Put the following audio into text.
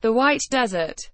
the white desert.